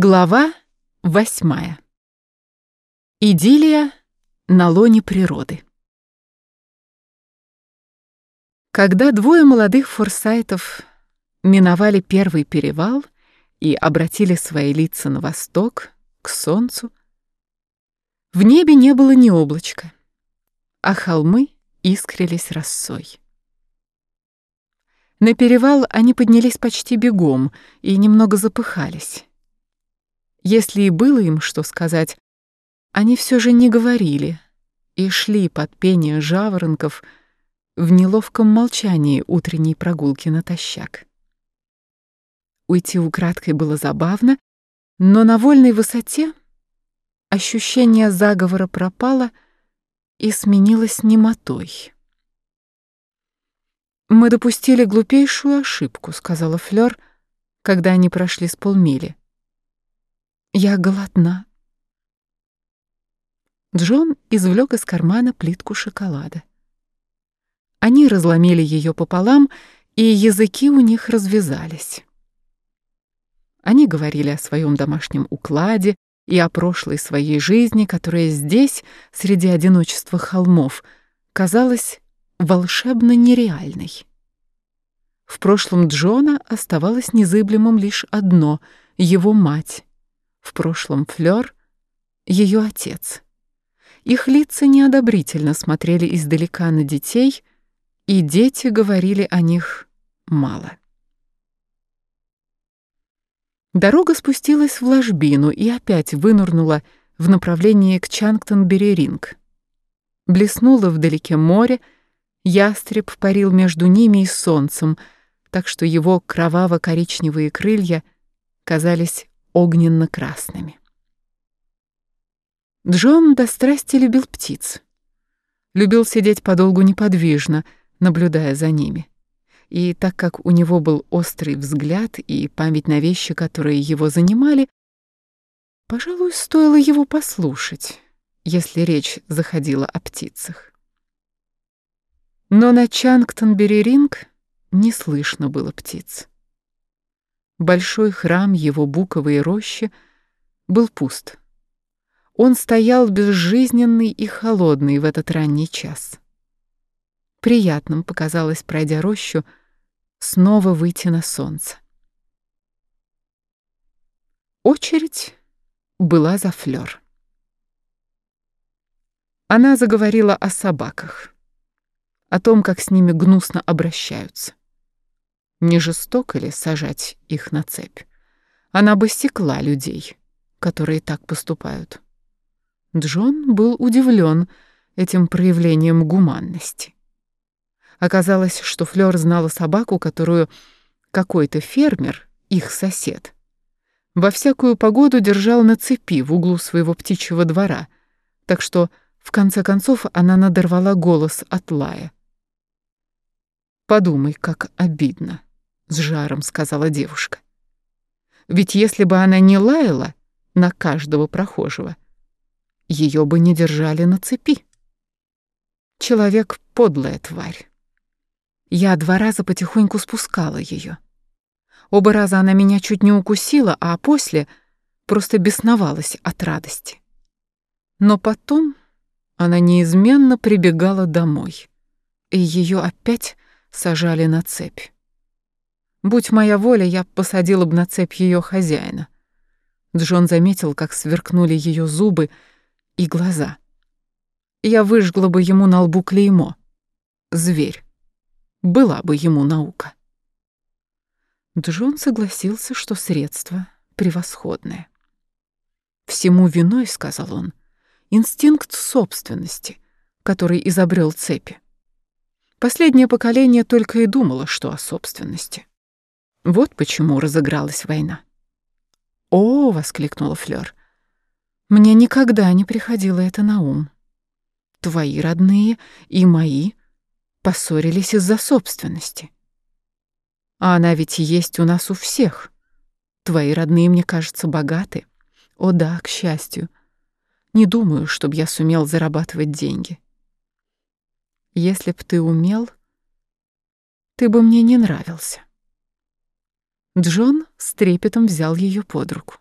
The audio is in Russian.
Глава восьмая. Идиллия на лоне природы. Когда двое молодых форсайтов миновали первый перевал и обратили свои лица на восток, к солнцу, в небе не было ни облачка, а холмы искрились росой. На перевал они поднялись почти бегом и немного запыхались. Если и было им что сказать, они все же не говорили и шли под пение жаворонков в неловком молчании утренней прогулки натощак. Уйти украдкой было забавно, но на вольной высоте ощущение заговора пропало и сменилось немотой. «Мы допустили глупейшую ошибку», — сказала Флёр, когда они прошли с полмили. Я голодна. Джон извлек из кармана плитку шоколада. Они разломили ее пополам, и языки у них развязались. Они говорили о своем домашнем укладе и о прошлой своей жизни, которая здесь, среди одиночества холмов, казалась волшебно нереальной. В прошлом Джона оставалось незыблемым лишь одно — его мать, в прошлом Флёр — ее отец. Их лица неодобрительно смотрели издалека на детей, и дети говорили о них мало. Дорога спустилась в ложбину и опять вынурнула в направлении к Чангтон-Береринг. Блеснуло вдалеке море, ястреб парил между ними и солнцем, так что его кроваво-коричневые крылья казались огненно-красными. Джон до страсти любил птиц. Любил сидеть подолгу неподвижно, наблюдая за ними. И так как у него был острый взгляд и память на вещи, которые его занимали, пожалуй, стоило его послушать, если речь заходила о птицах. Но на Чангтон-Береринг не слышно было птиц. Большой храм его буковой рощи был пуст. Он стоял безжизненный и холодный в этот ранний час. Приятным показалось, пройдя рощу, снова выйти на солнце. Очередь была за Флёр. Она заговорила о собаках, о том, как с ними гнусно обращаются. Не жестоко ли сажать их на цепь? Она бы стекла людей, которые так поступают. Джон был удивлен этим проявлением гуманности. Оказалось, что Флёр знала собаку, которую какой-то фермер, их сосед, во всякую погоду держал на цепи в углу своего птичьего двора, так что в конце концов она надорвала голос от лая. Подумай, как обидно с жаром сказала девушка. Ведь если бы она не лаяла на каждого прохожего, ее бы не держали на цепи. Человек — подлая тварь. Я два раза потихоньку спускала ее. Оба раза она меня чуть не укусила, а после просто бесновалась от радости. Но потом она неизменно прибегала домой, и ее опять сажали на цепь. Будь моя воля, я посадила бы на цепь ее хозяина. Джон заметил, как сверкнули ее зубы и глаза. Я выжгла бы ему на лбу клеймо. Зверь. Была бы ему наука. Джон согласился, что средство превосходное. «Всему виной, — сказал он, — инстинкт собственности, который изобрел цепи. Последнее поколение только и думало, что о собственности. Вот почему разыгралась война. «О!» — воскликнула Флёр. «Мне никогда не приходило это на ум. Твои родные и мои поссорились из-за собственности. А она ведь есть у нас у всех. Твои родные, мне кажется, богаты. О да, к счастью. Не думаю, чтобы я сумел зарабатывать деньги. Если б ты умел, ты бы мне не нравился. Джон с трепетом взял ее под руку.